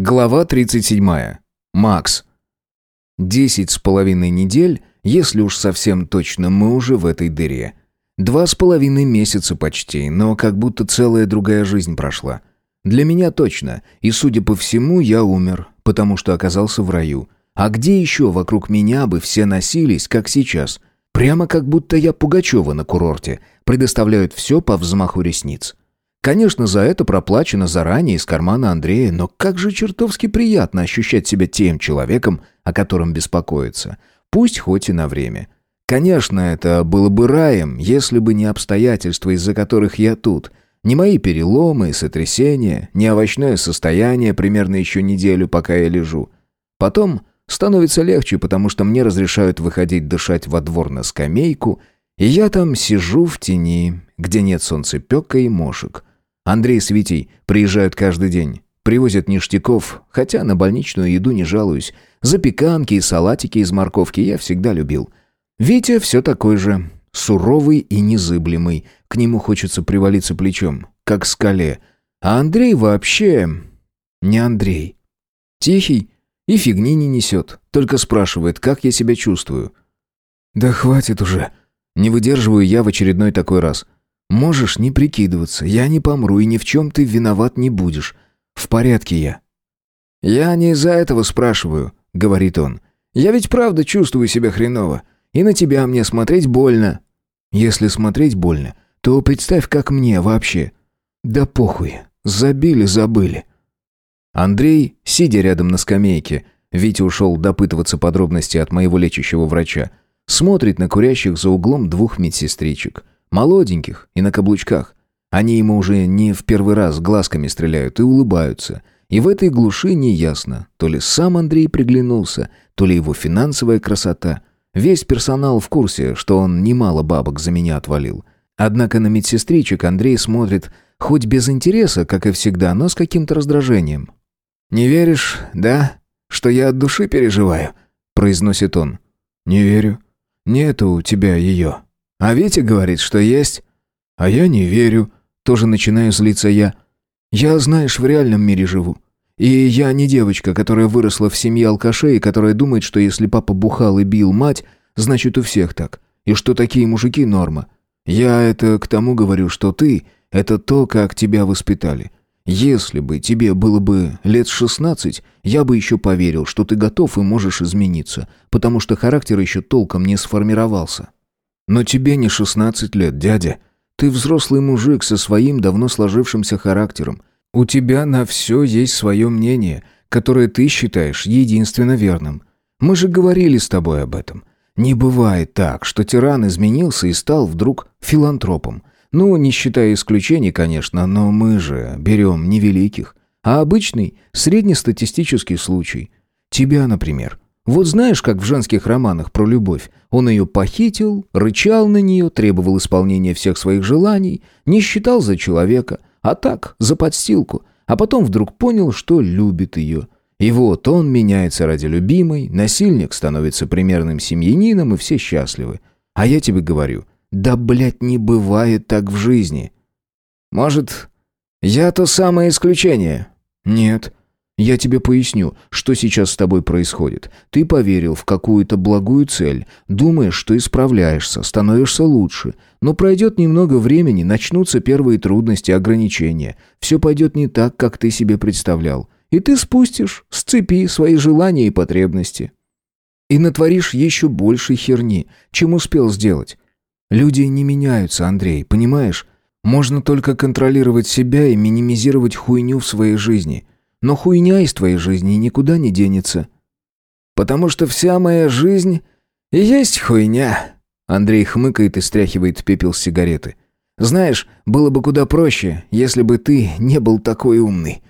Глава 37. Макс. Десять с половиной недель, если уж совсем точно, мы уже в этой дыре. Два с половиной месяца почти, но как будто целая другая жизнь прошла. Для меня точно, и, судя по всему, я умер, потому что оказался в раю. А где еще вокруг меня бы все носились, как сейчас? Прямо как будто я Пугачева на курорте. Предоставляют все по взмаху ресниц. Конечно, за это проплачено заранее из кармана Андрея, но как же чертовски приятно ощущать себя тем человеком, о котором беспокоится. Пусть хоть и на время. Конечно, это было бы раем, если бы не обстоятельства, из-за которых я тут. Не мои переломы и сотрясения, не овощное состояние примерно еще неделю, пока я лежу. Потом становится легче, потому что мне разрешают выходить дышать во двор на скамейку, и я там сижу в тени, где нет солнцепека и мошек. Андрей с Витей приезжают каждый день. Привозят ништяков, хотя на больничную еду не жалуюсь. Запеканки и салатики из морковки я всегда любил. Витя все такой же, суровый и незыблемый. К нему хочется привалиться плечом, как скале. А Андрей вообще... не Андрей. Тихий и фигни не несет, только спрашивает, как я себя чувствую. «Да хватит уже!» Не выдерживаю я в очередной такой раз – Можешь не прикидываться, я не помру и ни в чем ты виноват не будешь. В порядке я». «Я не из-за этого спрашиваю», — говорит он. «Я ведь правда чувствую себя хреново, и на тебя мне смотреть больно». «Если смотреть больно, то представь, как мне вообще». «Да похуй, забили, забыли». Андрей, сидя рядом на скамейке, Витя ушел допытываться подробностей от моего лечащего врача, смотрит на курящих за углом двух медсестричек — Молоденьких и на каблучках. Они ему уже не в первый раз глазками стреляют и улыбаются. И в этой глуши неясно, то ли сам Андрей приглянулся, то ли его финансовая красота. Весь персонал в курсе, что он немало бабок за меня отвалил. Однако на медсестричек Андрей смотрит хоть без интереса, как и всегда, но с каким-то раздражением. «Не веришь, да, что я от души переживаю?» – произносит он. «Не верю. Нету у тебя ее». А Витя говорит, что есть. А я не верю. Тоже начинаю злиться я. Я, знаешь, в реальном мире живу. И я не девочка, которая выросла в семье алкашей, и которая думает, что если папа бухал и бил мать, значит у всех так. И что такие мужики норма. Я это к тому говорю, что ты — это то, как тебя воспитали. Если бы тебе было бы лет шестнадцать, я бы еще поверил, что ты готов и можешь измениться, потому что характер еще толком не сформировался. Но тебе не 16 лет, дядя. Ты взрослый мужик со своим давно сложившимся характером. У тебя на все есть свое мнение, которое ты считаешь единственно верным. Мы же говорили с тобой об этом. Не бывает так, что тиран изменился и стал вдруг филантропом. Ну, не считая исключений, конечно, но мы же берем не великих, а обычный среднестатистический случай. Тебя, например. Вот знаешь, как в женских романах про любовь. Он ее похитил, рычал на нее, требовал исполнения всех своих желаний, не считал за человека, а так, за подстилку. А потом вдруг понял, что любит ее. И вот он меняется ради любимой, насильник становится примерным семьянином, и все счастливы. А я тебе говорю, да, блядь, не бывает так в жизни. Может, я то самое исключение? Нет. Я тебе поясню, что сейчас с тобой происходит. Ты поверил в какую-то благую цель, думаешь, что исправляешься, становишься лучше. Но пройдет немного времени, начнутся первые трудности, ограничения. Все пойдет не так, как ты себе представлял. И ты спустишь с цепи свои желания и потребности. И натворишь еще больше херни, чем успел сделать. Люди не меняются, Андрей, понимаешь? Можно только контролировать себя и минимизировать хуйню в своей жизни – но хуйня из твоей жизни никуда не денется. Потому что вся моя жизнь и есть хуйня. Андрей хмыкает и стряхивает пепел с сигареты. Знаешь, было бы куда проще, если бы ты не был такой умный.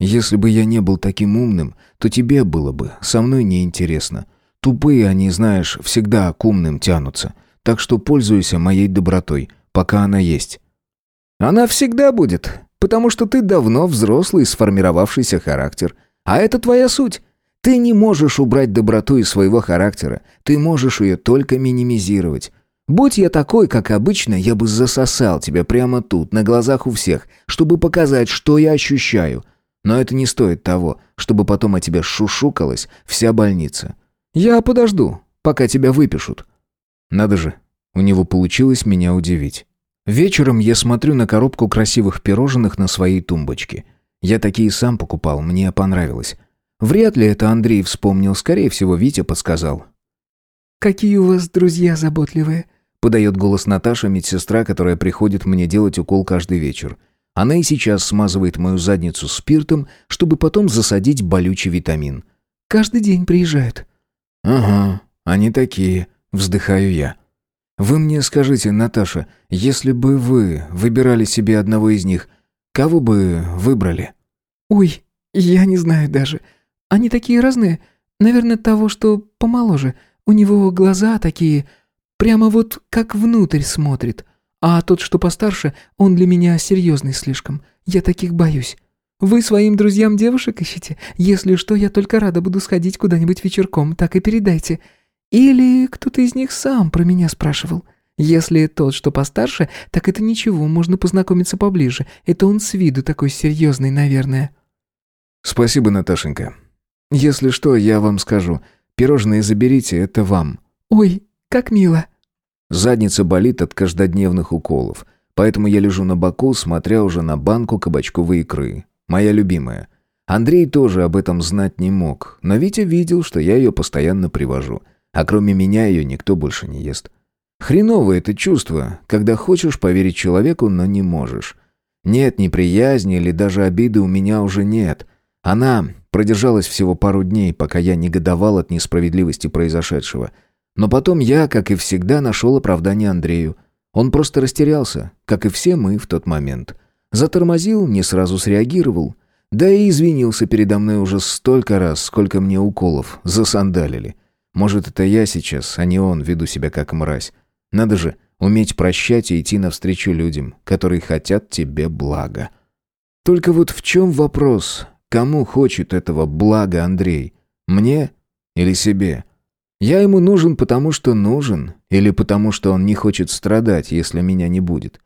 Если бы я не был таким умным, то тебе было бы со мной неинтересно. Тупые они, знаешь, всегда к умным тянутся. Так что пользуйся моей добротой, пока она есть. Она всегда будет, потому что ты давно взрослый, сформировавшийся характер. А это твоя суть. Ты не можешь убрать доброту из своего характера, ты можешь ее только минимизировать. Будь я такой, как обычно, я бы засосал тебя прямо тут, на глазах у всех, чтобы показать, что я ощущаю. Но это не стоит того, чтобы потом о тебе шушукалась вся больница. Я подожду, пока тебя выпишут». Надо же, у него получилось меня удивить. Вечером я смотрю на коробку красивых пирожных на своей тумбочке. Я такие сам покупал, мне понравилось. Вряд ли это Андрей вспомнил, скорее всего, Витя подсказал. «Какие у вас друзья заботливые», — подает голос Наташа, медсестра, которая приходит мне делать укол каждый вечер. Она и сейчас смазывает мою задницу спиртом, чтобы потом засадить болючий витамин. «Каждый день приезжают». «Ага, они такие», — вздыхаю я. «Вы мне скажите, Наташа, если бы вы выбирали себе одного из них, кого бы выбрали?» «Ой, я не знаю даже. Они такие разные. Наверное, того, что помоложе. У него глаза такие, прямо вот как внутрь смотрит. А тот, что постарше, он для меня серьезный слишком. Я таких боюсь. Вы своим друзьям девушек ищете? Если что, я только рада буду сходить куда-нибудь вечерком, так и передайте. Или кто-то из них сам про меня спрашивал. Если тот, что постарше, так это ничего, можно познакомиться поближе. Это он с виду такой серьезный, наверное». «Спасибо, Наташенька. Если что, я вам скажу. Пирожные заберите, это вам». «Ой, как мило». Задница болит от каждодневных уколов, поэтому я лежу на боку, смотря уже на банку кабачковой икры. Моя любимая. Андрей тоже об этом знать не мог, но Витя видел, что я ее постоянно привожу, а кроме меня ее никто больше не ест. Хреновое это чувство, когда хочешь поверить человеку, но не можешь. Нет неприязни или даже обиды у меня уже нет. Она продержалась всего пару дней, пока я негодовал от несправедливости произошедшего. Но потом я, как и всегда, нашел оправдание Андрею. Он просто растерялся, как и все мы в тот момент. Затормозил, не сразу среагировал. Да и извинился передо мной уже столько раз, сколько мне уколов засандалили. Может, это я сейчас, а не он, веду себя как мразь. Надо же уметь прощать и идти навстречу людям, которые хотят тебе блага. Только вот в чем вопрос? Кому хочет этого блага Андрей? Мне или себе? Я ему нужен, потому что нужен, или потому что он не хочет страдать, если меня не будет?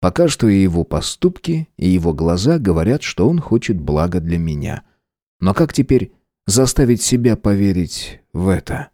Пока что и его поступки, и его глаза говорят, что он хочет блага для меня. Но как теперь заставить себя поверить в это?»